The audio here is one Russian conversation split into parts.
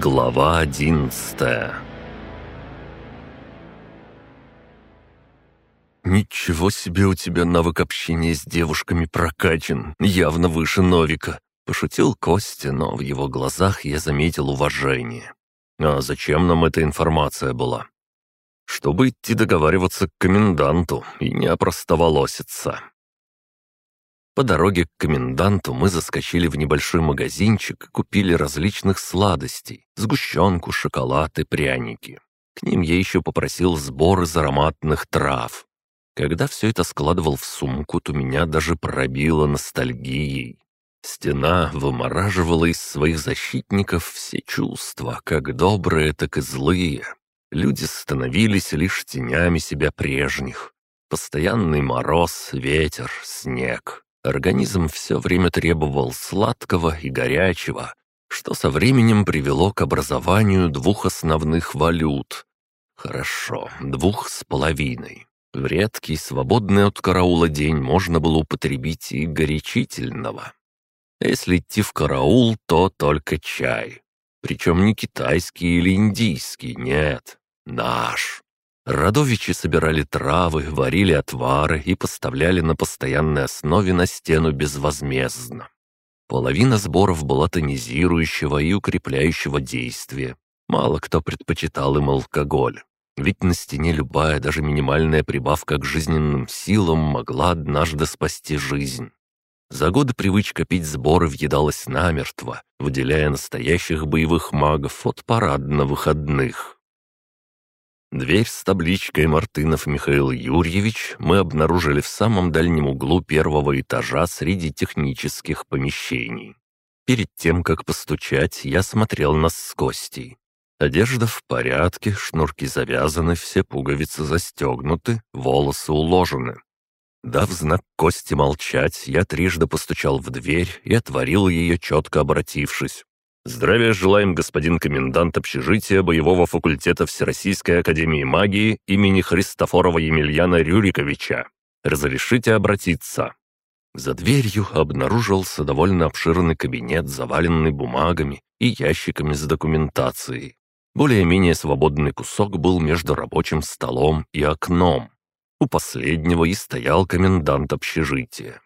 Глава одиннадцатая «Ничего себе у тебя навык общения с девушками прокачан, явно выше Новика», — пошутил Костя, но в его глазах я заметил уважение. «А зачем нам эта информация была?» «Чтобы идти договариваться к коменданту и не опростоволоситься». По дороге к коменданту мы заскочили в небольшой магазинчик и купили различных сладостей, сгущенку, шоколад и пряники. К ним я еще попросил сбор из ароматных трав. Когда все это складывал в сумку, то меня даже пробило ностальгией. Стена вымораживала из своих защитников все чувства, как добрые, так и злые. Люди становились лишь тенями себя прежних. Постоянный мороз, ветер, снег. Организм все время требовал сладкого и горячего, что со временем привело к образованию двух основных валют. Хорошо, двух с половиной. В редкий, свободный от караула день можно было употребить и горячительного. А если идти в караул, то только чай. Причем не китайский или индийский, нет, наш. Радовичи собирали травы, варили отвары и поставляли на постоянной основе на стену безвозмездно. Половина сборов была тонизирующего и укрепляющего действия. Мало кто предпочитал им алкоголь. Ведь на стене любая, даже минимальная прибавка к жизненным силам могла однажды спасти жизнь. За годы привычка пить сборы въедалась намертво, выделяя настоящих боевых магов от парад на выходных. Дверь с табличкой «Мартынов Михаил Юрьевич» мы обнаружили в самом дальнем углу первого этажа среди технических помещений. Перед тем, как постучать, я смотрел нас с Костей. Одежда в порядке, шнурки завязаны, все пуговицы застегнуты, волосы уложены. Дав знак Кости молчать, я трижды постучал в дверь и отворил ее, четко обратившись. Здравия желаем, господин комендант общежития боевого факультета Всероссийской академии магии имени Христофорова Емельяна Рюриковича. Разрешите обратиться». За дверью обнаружился довольно обширный кабинет, заваленный бумагами и ящиками с документацией. Более-менее свободный кусок был между рабочим столом и окном. У последнего и стоял комендант общежития.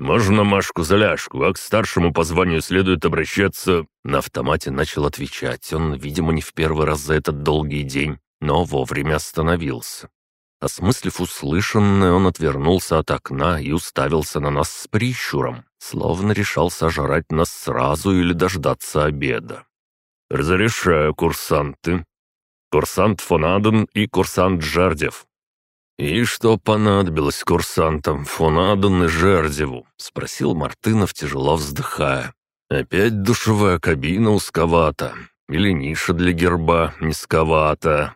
«Можно Машку-заляшку, а к старшему по званию следует обращаться...» На автомате начал отвечать. Он, видимо, не в первый раз за этот долгий день, но вовремя остановился. Осмыслив услышанное, он отвернулся от окна и уставился на нас с прищуром, словно решал сожрать нас сразу или дождаться обеда. «Разрешаю, курсанты. Курсант фон и курсант Жардев. «И что понадобилось курсантам Фонадон и Жердеву?» — спросил Мартынов, тяжело вздыхая. «Опять душевая кабина узковата. Или ниша для герба низковата?»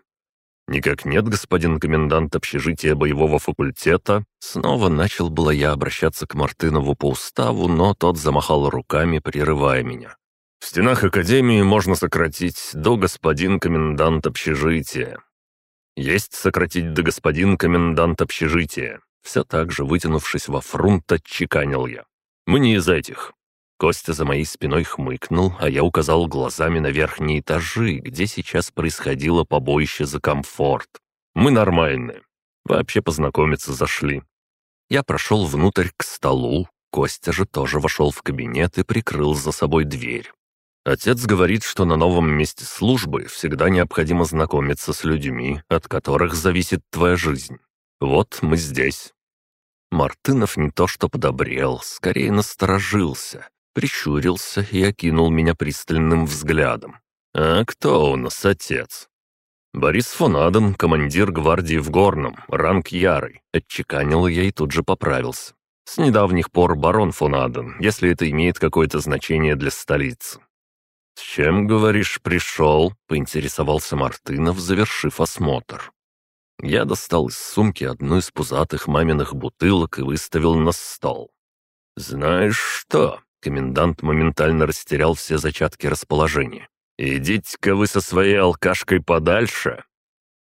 «Никак нет, господин комендант общежития боевого факультета». Снова начал было я обращаться к Мартынову по уставу, но тот замахал руками, прерывая меня. «В стенах академии можно сократить до господин комендант общежития. «Есть сократить до господин комендант общежития». Все так же, вытянувшись во фрунт, отчеканил я. «Мы не из этих». Костя за моей спиной хмыкнул, а я указал глазами на верхние этажи, где сейчас происходило побоище за комфорт. «Мы нормальные. Вообще познакомиться зашли». Я прошел внутрь к столу, Костя же тоже вошел в кабинет и прикрыл за собой дверь. Отец говорит, что на новом месте службы всегда необходимо знакомиться с людьми, от которых зависит твоя жизнь. Вот мы здесь». Мартынов не то что подобрел, скорее насторожился, прищурился и окинул меня пристальным взглядом. «А кто у нас отец?» «Борис фон Аден, командир гвардии в Горном, ранг Ярый», — отчеканил я и тут же поправился. «С недавних пор барон фон Аден, если это имеет какое-то значение для столицы. «С чем, говоришь, пришел?» — поинтересовался Мартынов, завершив осмотр. Я достал из сумки одну из пузатых маминых бутылок и выставил на стол. «Знаешь что?» — комендант моментально растерял все зачатки расположения. «Идите-ка вы со своей алкашкой подальше!»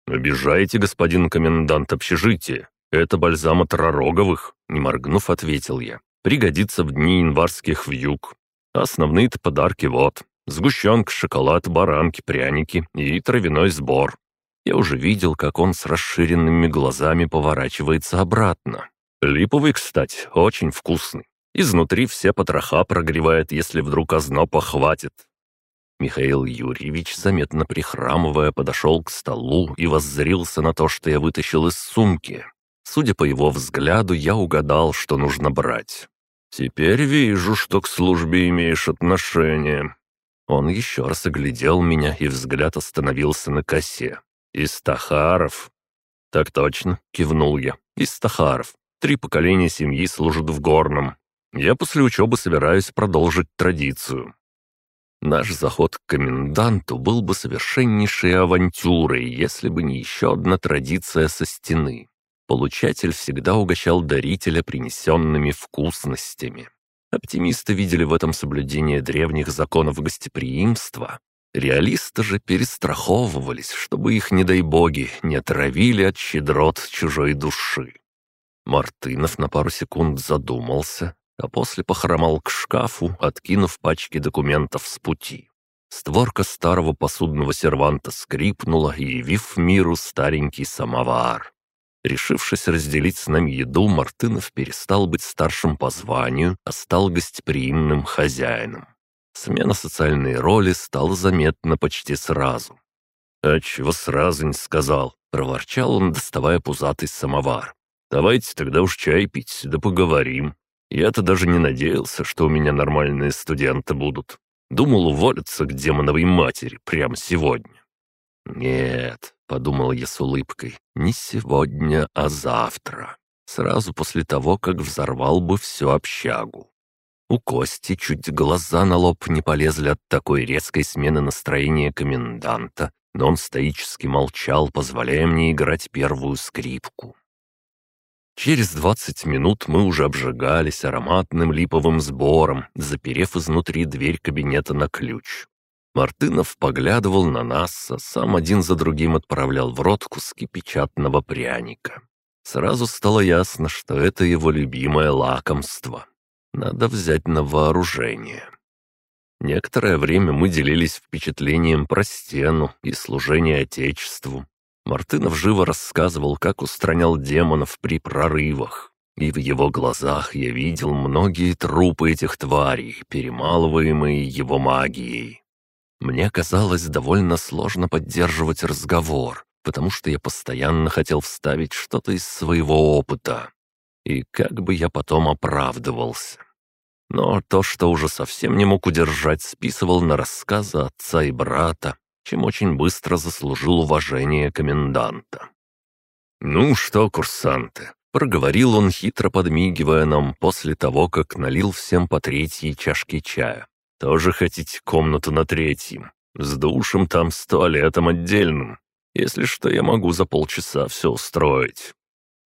«Обижаете, господин комендант общежития. Это бальзам от Ророговых», — не моргнув, ответил я. «Пригодится в дни январских вьюг. Основные-то подарки вот. Сгущенка, шоколад, баранки, пряники и травяной сбор. Я уже видел, как он с расширенными глазами поворачивается обратно. Липовый, кстати, очень вкусный. Изнутри все потроха прогревает, если вдруг озноб охватит. Михаил Юрьевич, заметно прихрамывая, подошел к столу и воззрился на то, что я вытащил из сумки. Судя по его взгляду, я угадал, что нужно брать. «Теперь вижу, что к службе имеешь отношение». Он еще раз оглядел меня, и взгляд остановился на косе. «Истахаров?» «Так точно», — кивнул я. «Истахаров. Три поколения семьи служат в Горном. Я после учебы собираюсь продолжить традицию. Наш заход к коменданту был бы совершеннейшей авантюрой, если бы не еще одна традиция со стены. Получатель всегда угощал дарителя принесенными вкусностями. Оптимисты видели в этом соблюдение древних законов гостеприимства. Реалисты же перестраховывались, чтобы их, не дай боги, не отравили от щедрот чужой души. Мартынов на пару секунд задумался, а после похромал к шкафу, откинув пачки документов с пути. Створка старого посудного серванта скрипнула, явив миру старенький самовар. Решившись разделить с нами еду, Мартынов перестал быть старшим по званию, а стал гостеприимным хозяином. Смена социальной роли стала заметна почти сразу. «А чего сразу не сказал?» — проворчал он, доставая пузатый самовар. «Давайте тогда уж чай пить, да поговорим». Я-то даже не надеялся, что у меня нормальные студенты будут. Думал уволиться к демоновой матери прямо сегодня. «Нет», — подумал я с улыбкой, — «не сегодня, а завтра. Сразу после того, как взорвал бы всю общагу». У Кости чуть глаза на лоб не полезли от такой резкой смены настроения коменданта, но он стоически молчал, позволяя мне играть первую скрипку. Через двадцать минут мы уже обжигались ароматным липовым сбором, заперев изнутри дверь кабинета на ключ. Мартынов поглядывал на нас, а сам один за другим отправлял в рот куски печатного пряника. Сразу стало ясно, что это его любимое лакомство. Надо взять на вооружение. Некоторое время мы делились впечатлением про стену и служение Отечеству, Мартынов живо рассказывал, как устранял демонов при прорывах. И в его глазах я видел многие трупы этих тварей, перемалываемые его магией. Мне казалось довольно сложно поддерживать разговор, потому что я постоянно хотел вставить что-то из своего опыта. И как бы я потом оправдывался. Но то, что уже совсем не мог удержать, списывал на рассказы отца и брата, чем очень быстро заслужил уважение коменданта. «Ну что, курсанты?» — проговорил он, хитро подмигивая нам после того, как налил всем по третьей чашке чая. «Тоже хотите комнату на третьем? С душем там, с туалетом отдельным. Если что, я могу за полчаса все устроить».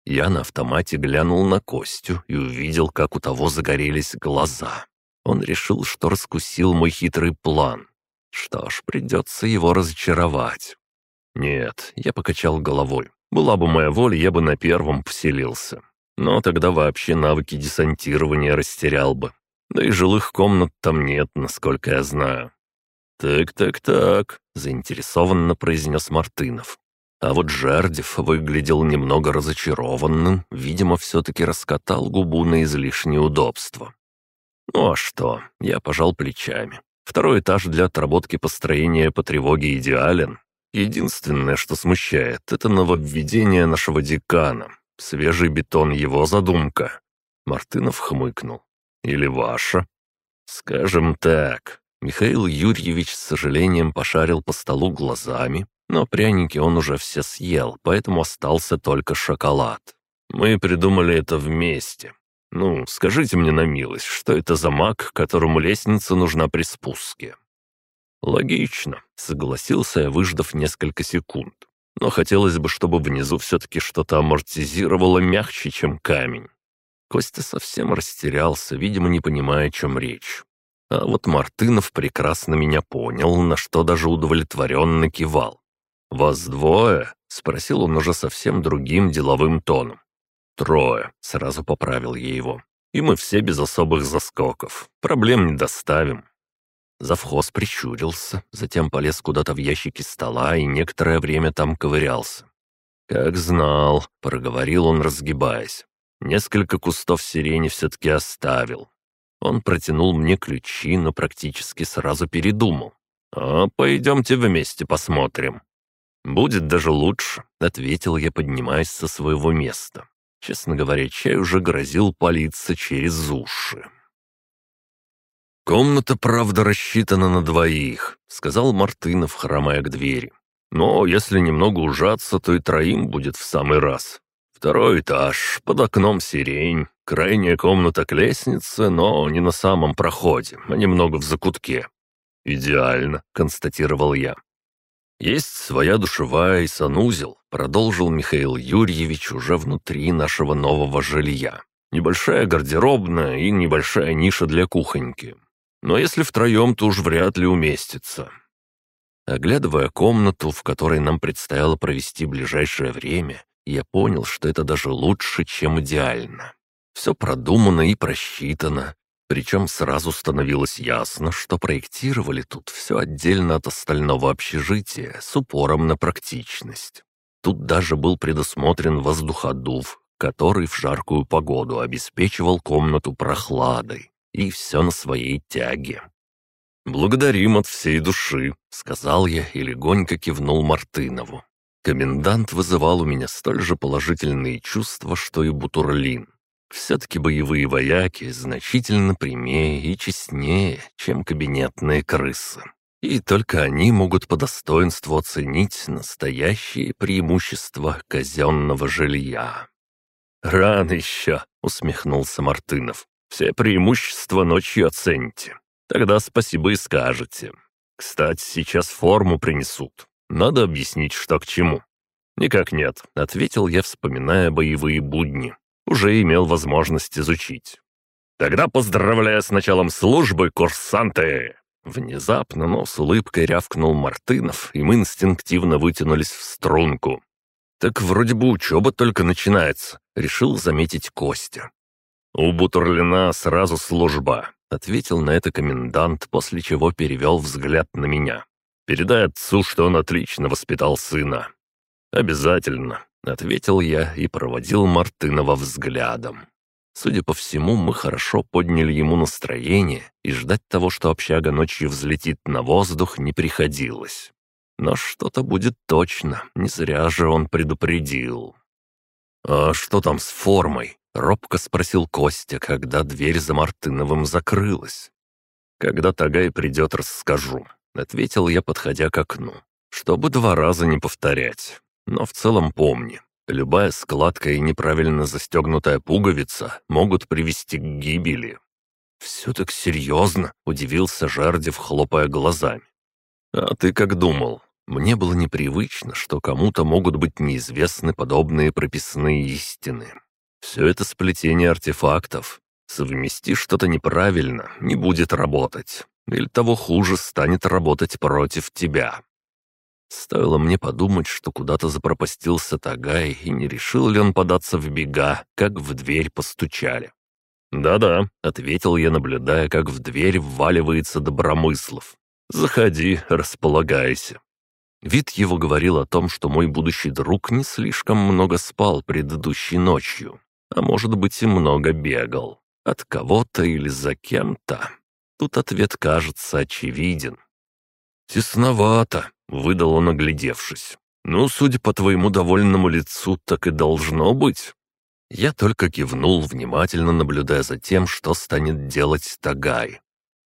Я на автомате глянул на Костю и увидел, как у того загорелись глаза. Он решил, что раскусил мой хитрый план. Что ж, придется его разочаровать. Нет, я покачал головой. Была бы моя воля, я бы на первом поселился. Но тогда вообще навыки десантирования растерял бы. Да и жилых комнат там нет, насколько я знаю. «Так-так-так», — заинтересованно произнес Мартынов. А вот Жардев выглядел немного разочарованным, видимо, все-таки раскатал губу на излишнее удобство. Ну а что, я пожал плечами. Второй этаж для отработки построения по тревоге идеален. Единственное, что смущает, это нововведение нашего декана. Свежий бетон его задумка. Мартынов хмыкнул. Или ваша? Скажем так. Михаил Юрьевич с сожалением пошарил по столу глазами, но пряники он уже все съел, поэтому остался только шоколад. Мы придумали это вместе. «Ну, скажите мне на милость, что это за маг, которому лестница нужна при спуске?» «Логично», — согласился я, выждав несколько секунд. «Но хотелось бы, чтобы внизу все-таки что-то амортизировало мягче, чем камень». Костя совсем растерялся, видимо, не понимая, о чем речь. А вот Мартынов прекрасно меня понял, на что даже удовлетворенно кивал. «Вас двое?» — спросил он уже совсем другим деловым тоном. «Трое», — сразу поправил я его. «И мы все без особых заскоков. Проблем не доставим». Завхоз прищурился, затем полез куда-то в ящики стола и некоторое время там ковырялся. «Как знал», — проговорил он, разгибаясь. «Несколько кустов сирени все-таки оставил». Он протянул мне ключи, но практически сразу передумал. «А пойдемте вместе посмотрим». «Будет даже лучше», — ответил я, поднимаясь со своего места. Честно говоря, чай уже грозил палиться через уши. «Комната, правда, рассчитана на двоих», — сказал Мартынов, хромая к двери. «Но если немного ужаться, то и троим будет в самый раз. Второй этаж, под окном сирень, крайняя комната к лестнице, но не на самом проходе, а немного в закутке». «Идеально», — констатировал я. «Есть своя душевая и санузел», — продолжил Михаил Юрьевич уже внутри нашего нового жилья. «Небольшая гардеробная и небольшая ниша для кухоньки. Но если втроем, то уж вряд ли уместится. Оглядывая комнату, в которой нам предстояло провести ближайшее время, я понял, что это даже лучше, чем идеально. Все продумано и просчитано, причем сразу становилось ясно, что проектировали тут все отдельно от остального общежития с упором на практичность. Тут даже был предусмотрен воздуходув, который в жаркую погоду обеспечивал комнату прохладой и все на своей тяге. «Благодарим от всей души», — сказал я и легонько кивнул Мартынову. Комендант вызывал у меня столь же положительные чувства, что и Бутурлин. Все-таки боевые вояки значительно прямее и честнее, чем кабинетные крысы. И только они могут по достоинству оценить настоящие преимущества казенного жилья. «Рано еще», — усмехнулся Мартынов. Все преимущества ночью оцените. Тогда спасибо и скажете. Кстати, сейчас форму принесут. Надо объяснить, что к чему». «Никак нет», — ответил я, вспоминая боевые будни. Уже имел возможность изучить. «Тогда поздравляю с началом службы, курсанты!» Внезапно, но с улыбкой рявкнул Мартынов, и мы инстинктивно вытянулись в струнку. «Так вроде бы учеба только начинается», — решил заметить Костя. «У Бутурлина сразу служба», — ответил на это комендант, после чего перевел взгляд на меня. «Передай отцу, что он отлично воспитал сына». «Обязательно», — ответил я и проводил Мартынова взглядом. Судя по всему, мы хорошо подняли ему настроение, и ждать того, что общага ночью взлетит на воздух, не приходилось. Но что-то будет точно, не зря же он предупредил. «А что там с формой?» — робко спросил Костя, когда дверь за Мартыновым закрылась. «Когда Тагай придет, расскажу», — ответил я, подходя к окну. «Чтобы два раза не повторять. Но в целом помни, любая складка и неправильно застегнутая пуговица могут привести к гибели». «Все так серьезно?» — удивился Жардев, хлопая глазами. «А ты как думал?» Мне было непривычно, что кому-то могут быть неизвестны подобные прописные истины. Все это сплетение артефактов. Совмести что-то неправильно, не будет работать. Или того хуже, станет работать против тебя. Стоило мне подумать, что куда-то запропастился Тагай, и не решил ли он податься в бега, как в дверь постучали. «Да-да», — ответил я, наблюдая, как в дверь вваливается Добромыслов. «Заходи, располагайся». Вид его говорил о том, что мой будущий друг не слишком много спал предыдущей ночью а может быть и много бегал. От кого-то или за кем-то. Тут ответ кажется очевиден. «Тесновато», — выдал он, оглядевшись. «Ну, судя по твоему довольному лицу, так и должно быть». Я только кивнул, внимательно наблюдая за тем, что станет делать Тагай.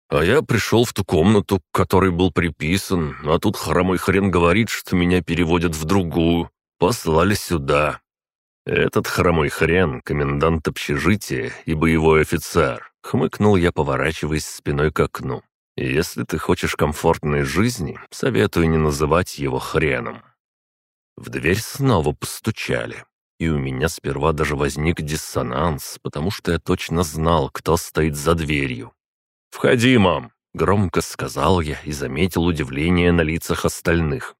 А я пришел в ту комнату, к которой был приписан, а тут хромой хрен говорит, что меня переводят в другую. Послали сюда. «Этот хромой хрен, комендант общежития и боевой офицер», — хмыкнул я, поворачиваясь спиной к окну. «Если ты хочешь комфортной жизни, советую не называть его хреном». В дверь снова постучали, и у меня сперва даже возник диссонанс, потому что я точно знал, кто стоит за дверью. «Входи, мам!» — громко сказал я и заметил удивление на лицах остальных.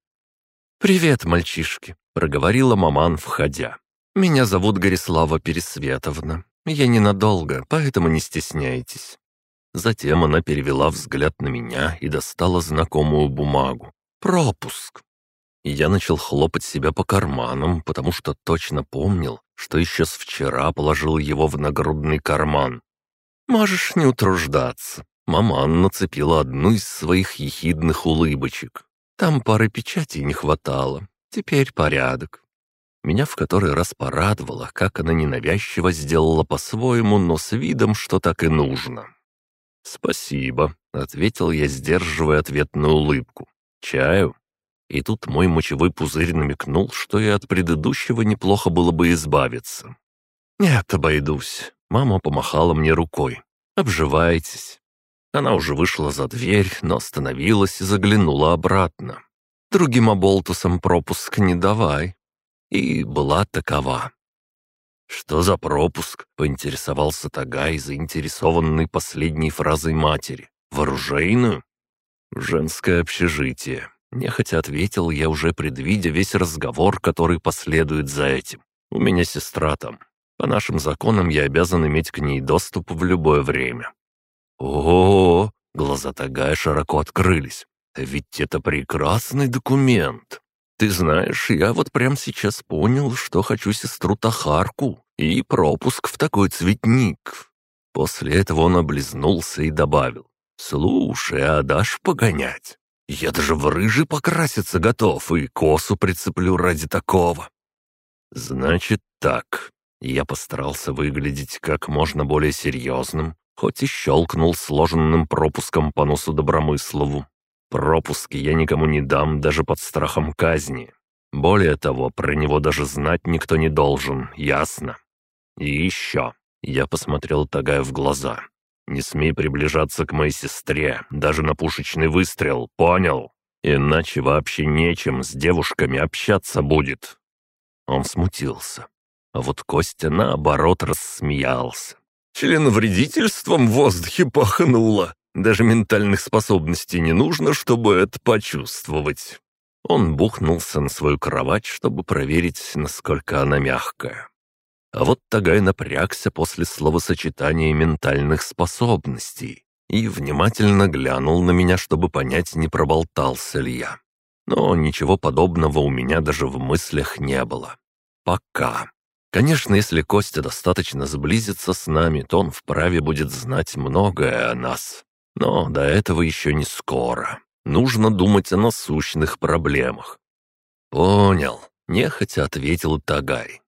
«Привет, мальчишки!» — проговорила маман, входя. «Меня зовут Горислава Пересветовна. Я ненадолго, поэтому не стесняйтесь». Затем она перевела взгляд на меня и достала знакомую бумагу. «Пропуск». Я начал хлопать себя по карманам, потому что точно помнил, что еще с вчера положил его в нагрудный карман. «Можешь не утруждаться». Маман нацепила одну из своих ехидных улыбочек. Там пары печатей не хватало. Теперь порядок. Меня в который раз порадовало, как она ненавязчиво сделала по-своему, но с видом, что так и нужно. «Спасибо», — ответил я, сдерживая ответную улыбку. «Чаю?» И тут мой мочевой пузырь намекнул, что и от предыдущего неплохо было бы избавиться. «Нет, обойдусь». Мама помахала мне рукой. «Обживайтесь». Она уже вышла за дверь, но остановилась и заглянула обратно. «Другим оболтусам пропуск не давай и была такова. «Что за пропуск?» — поинтересовался Тагай, заинтересованный последней фразой матери. «В «Женское общежитие», — нехотя ответил я, уже предвидя весь разговор, который последует за этим. «У меня сестра там. По нашим законам я обязан иметь к ней доступ в любое время». «О-о-о!» — глаза Тагая широко открылись. «Ведь это прекрасный документ!» Ты знаешь, я вот прямо сейчас понял, что хочу сестру Тахарку и пропуск в такой цветник». После этого он облизнулся и добавил. «Слушай, а дашь погонять? Я даже в рыжий покраситься готов и косу прицеплю ради такого». «Значит так». Я постарался выглядеть как можно более серьезным, хоть и щелкнул сложенным пропуском по носу Добромыслову. Пропуски я никому не дам даже под страхом казни. Более того, про него даже знать никто не должен, ясно? И еще. Я посмотрел Тагая в глаза. «Не смей приближаться к моей сестре, даже на пушечный выстрел, понял? Иначе вообще нечем с девушками общаться будет». Он смутился. А вот Костя, наоборот, рассмеялся. «Членовредительством в воздухе пахнуло. Даже ментальных способностей не нужно, чтобы это почувствовать. Он бухнулся на свою кровать, чтобы проверить, насколько она мягкая. А вот Тагай напрягся после словосочетания ментальных способностей и внимательно глянул на меня, чтобы понять, не проболтался ли я. Но ничего подобного у меня даже в мыслях не было. Пока. Конечно, если Костя достаточно сблизится с нами, то он вправе будет знать многое о нас. Но до этого еще не скоро. Нужно думать о насущных проблемах. «Понял», — нехотя ответил Тагай.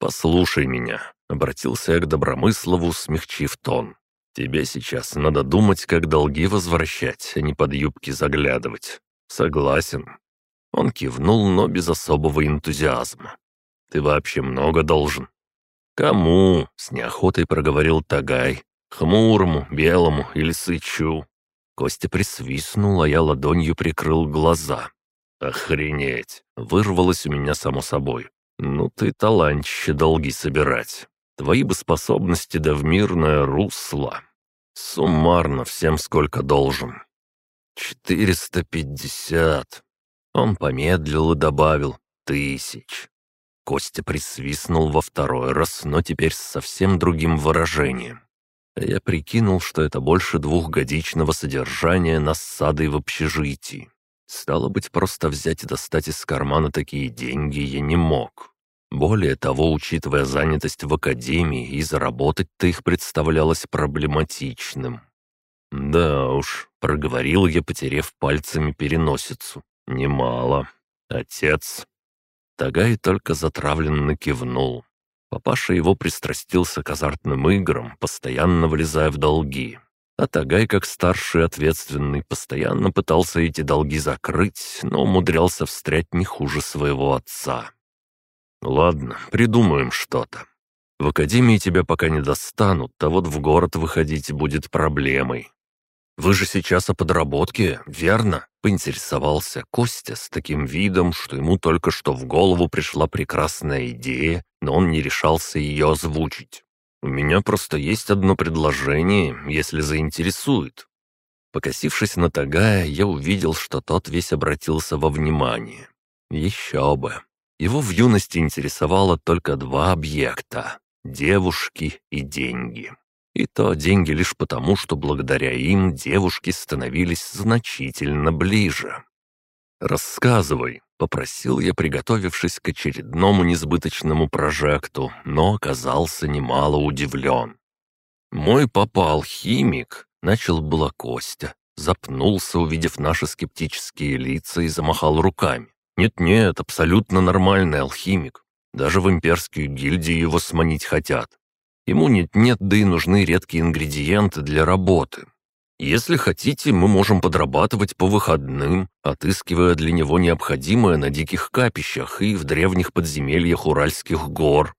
«Послушай меня», — обратился я к Добромыслову, смягчив тон. «Тебе сейчас надо думать, как долги возвращать, а не под юбки заглядывать. Согласен». Он кивнул, но без особого энтузиазма. «Ты вообще много должен». «Кому?» — с неохотой проговорил Тагай, Хмурому, белому или сычу. Костя присвистнул, а я ладонью прикрыл глаза. «Охренеть!» — вырвалось у меня само собой. «Ну ты талантище долги собирать. Твои бы способности да в мирное русло. Суммарно всем сколько должен». «Четыреста пятьдесят». Он помедлил и добавил «тысяч». Костя присвистнул во второй раз, но теперь с совсем другим выражением. Я прикинул, что это больше двухгодичного содержания нас садой в общежитии. Стало быть, просто взять и достать из кармана такие деньги я не мог. Более того, учитывая занятость в академии, и заработать-то их представлялось проблематичным. «Да уж», — проговорил я, потерев пальцами переносицу. «Немало. Отец». Тагай только затравленно кивнул. Папаша его пристрастился к азартным играм, постоянно влезая в долги. А Тагай, как старший ответственный, постоянно пытался эти долги закрыть, но умудрялся встрять не хуже своего отца. «Ладно, придумаем что-то. В академии тебя пока не достанут, а вот в город выходить будет проблемой. «Вы же сейчас о подработке, верно?» — поинтересовался Костя с таким видом, что ему только что в голову пришла прекрасная идея, но он не решался ее озвучить. «У меня просто есть одно предложение, если заинтересует». Покосившись на Тагая, я увидел, что тот весь обратился во внимание. Еще бы. Его в юности интересовало только два объекта — девушки и деньги. И то деньги лишь потому, что благодаря им девушки становились значительно ближе. «Рассказывай», — попросил я, приготовившись к очередному несбыточному прожекту, но оказался немало удивлен. «Мой папа алхимик», — начал было Костя, запнулся, увидев наши скептические лица и замахал руками. «Нет-нет, абсолютно нормальный алхимик. Даже в имперскую гильдию его сманить хотят. Ему нет-нет, да и нужны редкие ингредиенты для работы. Если хотите, мы можем подрабатывать по выходным, отыскивая для него необходимое на диких капищах и в древних подземельях Уральских гор.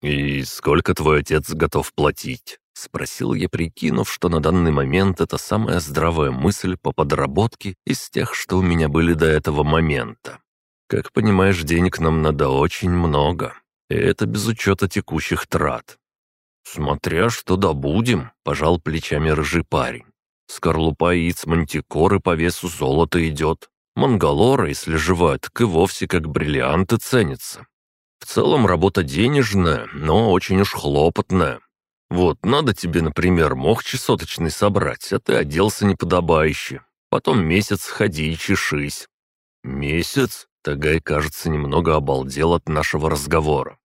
«И сколько твой отец готов платить?» — спросил я, прикинув, что на данный момент это самая здравая мысль по подработке из тех, что у меня были до этого момента. Как понимаешь, денег нам надо очень много, и это без учета текущих трат. «Смотря что добудем», — пожал плечами рыжий парень. Скорлупа яиц мантикоры по весу золота идет. Мангалора, если живая, так и вовсе как бриллианты ценится. В целом работа денежная, но очень уж хлопотная. Вот, надо тебе, например, мох чесоточный собрать, а ты оделся неподобающе. Потом месяц ходи и чешись. Месяц? Тагай, кажется, немного обалдел от нашего разговора.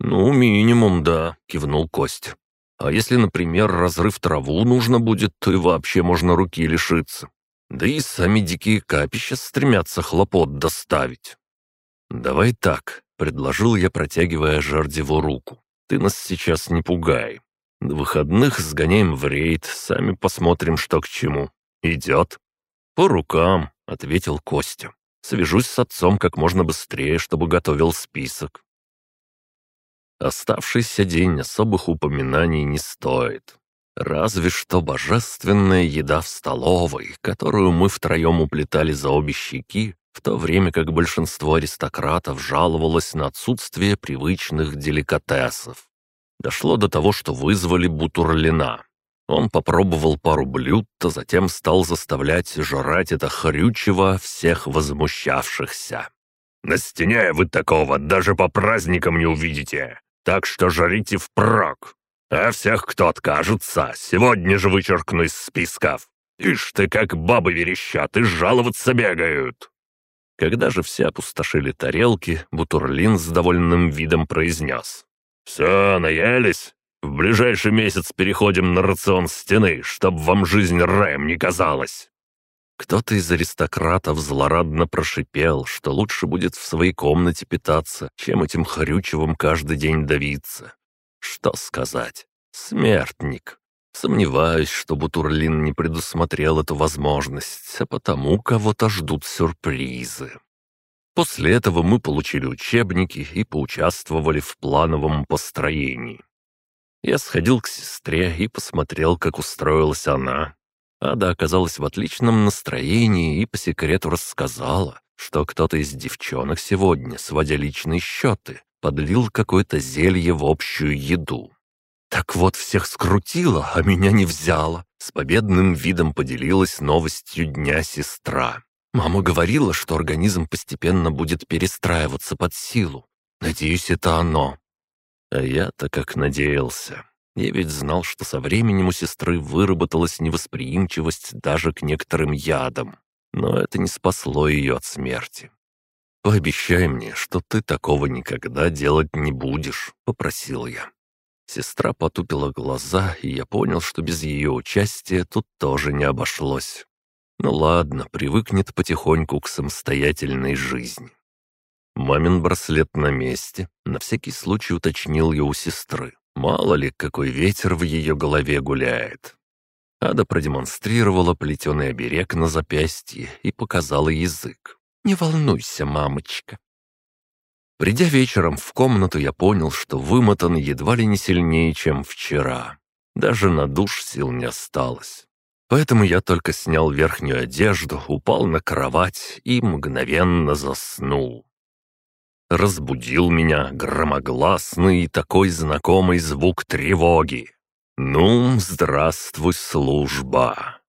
«Ну, минимум, да», — кивнул Кость. А если, например, разрыв траву нужно будет, то и вообще можно руки лишиться. Да и сами дикие капища стремятся хлопот доставить. «Давай так», — предложил я, протягивая Жардеву руку. «Ты нас сейчас не пугай. До выходных сгоняем в рейд, сами посмотрим, что к чему. Идет?» «По рукам», — ответил Костя. «Свяжусь с отцом как можно быстрее, чтобы готовил список. Оставшийся день особых упоминаний не стоит. Разве что божественная еда в столовой, которую мы втроем уплетали за обе щеки, в то время как большинство аристократов жаловалось на отсутствие привычных деликатесов. Дошло до того, что вызвали Бутурлина. Он попробовал пару блюд, а затем стал заставлять жрать это хрючево всех возмущавшихся. «На стене вы такого даже по праздникам не увидите. Так что жарите впрок. А всех, кто откажется, сегодня же вычеркну из списков. Ишь ты, как бабы верещат и жаловаться бегают!» Когда же все опустошили тарелки, Бутурлин с довольным видом произнес. «Все, наелись? В ближайший месяц переходим на рацион стены, чтоб вам жизнь раем не казалась». Кто-то из аристократов злорадно прошипел, что лучше будет в своей комнате питаться, чем этим хрючевым каждый день давиться. Что сказать? Смертник. Сомневаюсь, что Бутурлин не предусмотрел эту возможность, а потому кого-то ждут сюрпризы. После этого мы получили учебники и поучаствовали в плановом построении. Я сходил к сестре и посмотрел, как устроилась она, Ада оказалась в отличном настроении и по секрету рассказала, что кто-то из девчонок сегодня, сводя личные счеты, подлил какое-то зелье в общую еду. «Так вот, всех скрутила, а меня не взяла», — с победным видом поделилась новостью дня сестра. «Мама говорила, что организм постепенно будет перестраиваться под силу. Надеюсь, это оно». А я-то как надеялся. Я ведь знал, что со временем у сестры выработалась невосприимчивость даже к некоторым ядам. Но это не спасло ее от смерти. «Пообещай мне, что ты такого никогда делать не будешь», — попросил я. Сестра потупила глаза, и я понял, что без ее участия тут тоже не обошлось. Ну ладно, привыкнет потихоньку к самостоятельной жизни. Мамин браслет на месте, на всякий случай уточнил я у сестры. Мало ли, какой ветер в ее голове гуляет. Ада продемонстрировала плетеный оберег на запястье и показала язык. «Не волнуйся, мамочка». Придя вечером в комнату, я понял, что вымотан едва ли не сильнее, чем вчера. Даже на душ сил не осталось. Поэтому я только снял верхнюю одежду, упал на кровать и мгновенно заснул. Разбудил меня громогласный такой знакомый звук тревоги. «Ну, здравствуй, служба!»